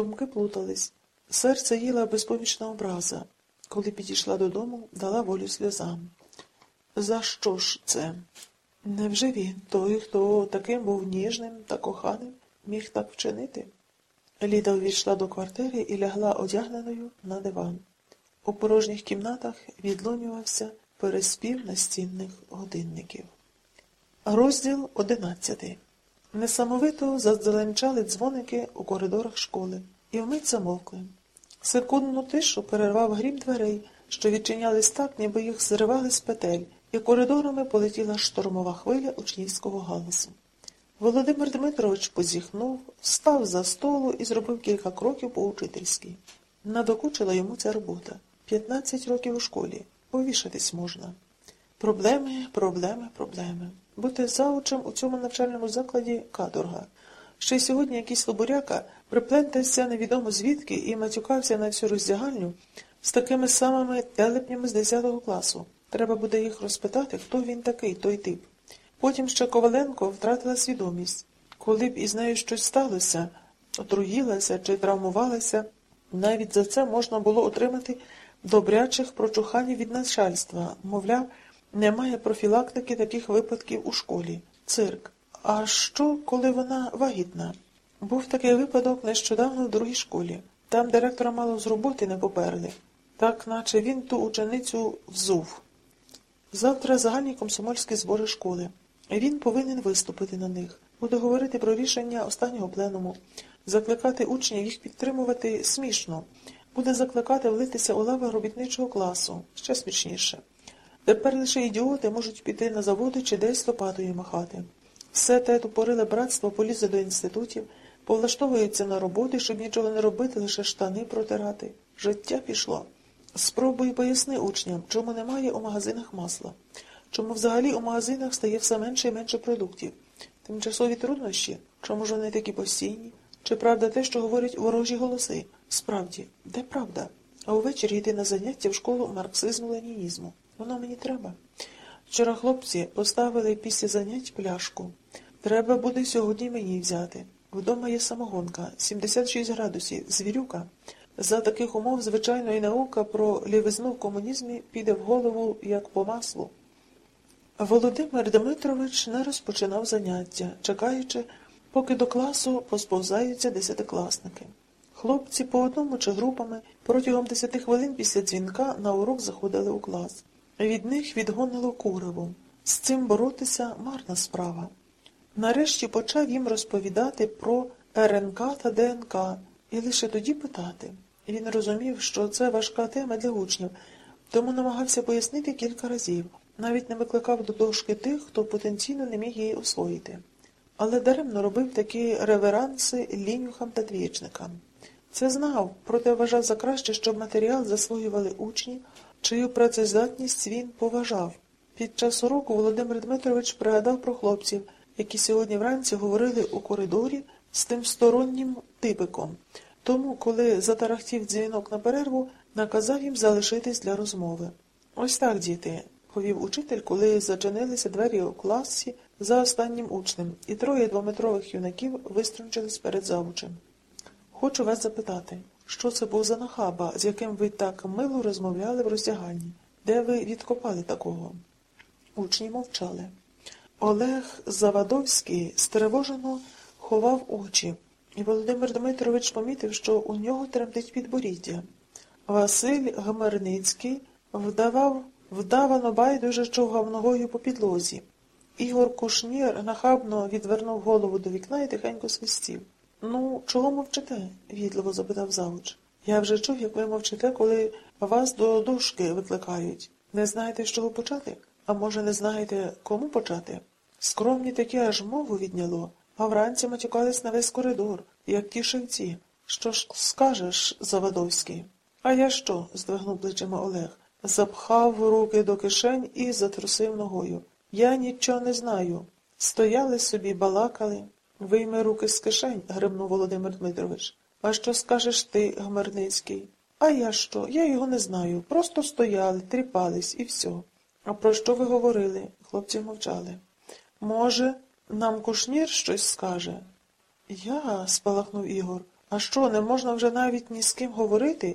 Думки плутались. Серце їла безпомічна образа. Коли підійшла додому, дала волю сльозам. За що ж це? Невже він, той, хто таким був ніжним та коханим, міг так вчинити? Ліда увійшла до квартири і лягла одягненою на диван. У порожніх кімнатах відлунювався переспів настінних годинників. Розділ одинадцятий. Несамовито зазеленчали дзвоники у коридорах школи і вмить замовкли. Секундну тишу перервав грім дверей, що відчинялись так, ніби їх зривали з петель, і коридорами полетіла штормова хвиля учнівського галасу. Володимир Дмитрович позіхнув, встав за столу і зробив кілька кроків по учительській. Надокучила йому ця робота. П'ятнадцять років у школі. Повішатись можна. Проблеми, проблеми, проблеми. Бути заучем у цьому навчальному закладі каторга. Ще й сьогодні якийсь лобуряка приплентався невідомо звідки і матюкався на всю роздягальню з такими самими телепнями з 10 класу. Треба буде їх розпитати, хто він такий, той тип. Потім ще Коваленко втратила свідомість. Коли б із нею щось сталося, отруїлася чи травмувалася, навіть за це можна було отримати добрячих прочухань від начальства. Мовляв, немає профілактики таких випадків у школі. Цирк. А що, коли вона вагітна? Був такий випадок нещодавно в другій школі. Там директора мало з роботи не поперли, так наче він ту ученицю взув. Завтра загальні комсомольські збори школи. Він повинен виступити на них, буде говорити про рішення останнього пленуму, закликати учнів їх підтримувати смішно, буде закликати влитися у лави робітничого класу, ще смішніше. Тепер лише ідіоти можуть піти на заводи чи десь лопатою махати. Все те тупориле братство полізе до інститутів, повлаштовується на роботи, щоб нічого не робити, лише штани протирати. Життя пішло. Спробуй поясни учням, чому немає у магазинах масла, чому взагалі у магазинах стає все менше і менше продуктів. Тимчасові труднощі, чому ж вони такі постійні? Чи правда те, що говорять ворожі голоси? Справді, де правда? А увечері йти на заняття в школу марксизму-ленінізму. Воно мені треба. Вчора хлопці поставили після занять пляшку. Треба буде сьогодні мені взяти. Вдома є самогонка, 76 градусів, звірюка. За таких умов, звичайно, і наука про лівизну в комунізмі піде в голову як по маслу. Володимир Дмитрович не розпочинав заняття, чекаючи, поки до класу посповзаються десятикласники. Хлопці по одному чи групами протягом десяти хвилин після дзвінка на урок заходили у клас. Від них відгонило куриву. З цим боротися марна справа. Нарешті почав їм розповідати про РНК та ДНК і лише тоді питати. Він розумів, що це важка тема для учнів, тому намагався пояснити кілька разів, навіть не викликав до дошки тих, хто потенційно не міг її освоїти. Але даремно робив такі реверанси лінюхам та двічникам. Це знав, проте вважав за краще, щоб матеріал засвоювали учні, чию працездатність він поважав. Під час уроку Володимир Дмитрович пригадав про хлопців, які сьогодні вранці говорили у коридорі з тим стороннім типиком. Тому, коли затарахтів дзвінок на перерву, наказав їм залишитись для розмови. Ось так, діти, повів учитель, коли зачинилися двері у класі за останнім учнем, і троє двометрових юнаків виструнчились перед завучем. Хочу вас запитати, що це був за нахаба, з яким ви так мило розмовляли в роздягальні? Де ви відкопали такого? Учні мовчали. Олег Завадовський стривожено ховав очі, і Володимир Дмитрович помітив, що у нього тремтить підборіддя. Василь Гмерницький вдавав, вдавано байдуже човгав ногою по підлозі. Ігор Кушнір нахабно відвернув голову до вікна і тихенько свистів. Ну, чого мовчите? в'їдливо запитав завуч. Я вже чув, як ви мовчите, коли вас до дошки викликають. Не знаєте, з чого почати? А може, не знаєте, кому почати? Скромні такі аж мову відняло, а вранці матюкались на весь коридор, як ті шевці. Що ж скажеш, Завадовський? А я що? здвигнув плечима Олег. Запхав руки до кишень і затрусив ногою. Я нічого не знаю. Стояли собі, балакали. Вийми руки з кишень, гримнув Володимир Дмитрович. А що скажеш ти, Гмерницький? А я що? Я його не знаю. Просто стояли, тріпались і все. А про що ви говорили? Хлопці мовчали. Може, нам кушнір щось скаже? Я, спалахнув Ігор, А що, не можна вже навіть ні з ким говорити?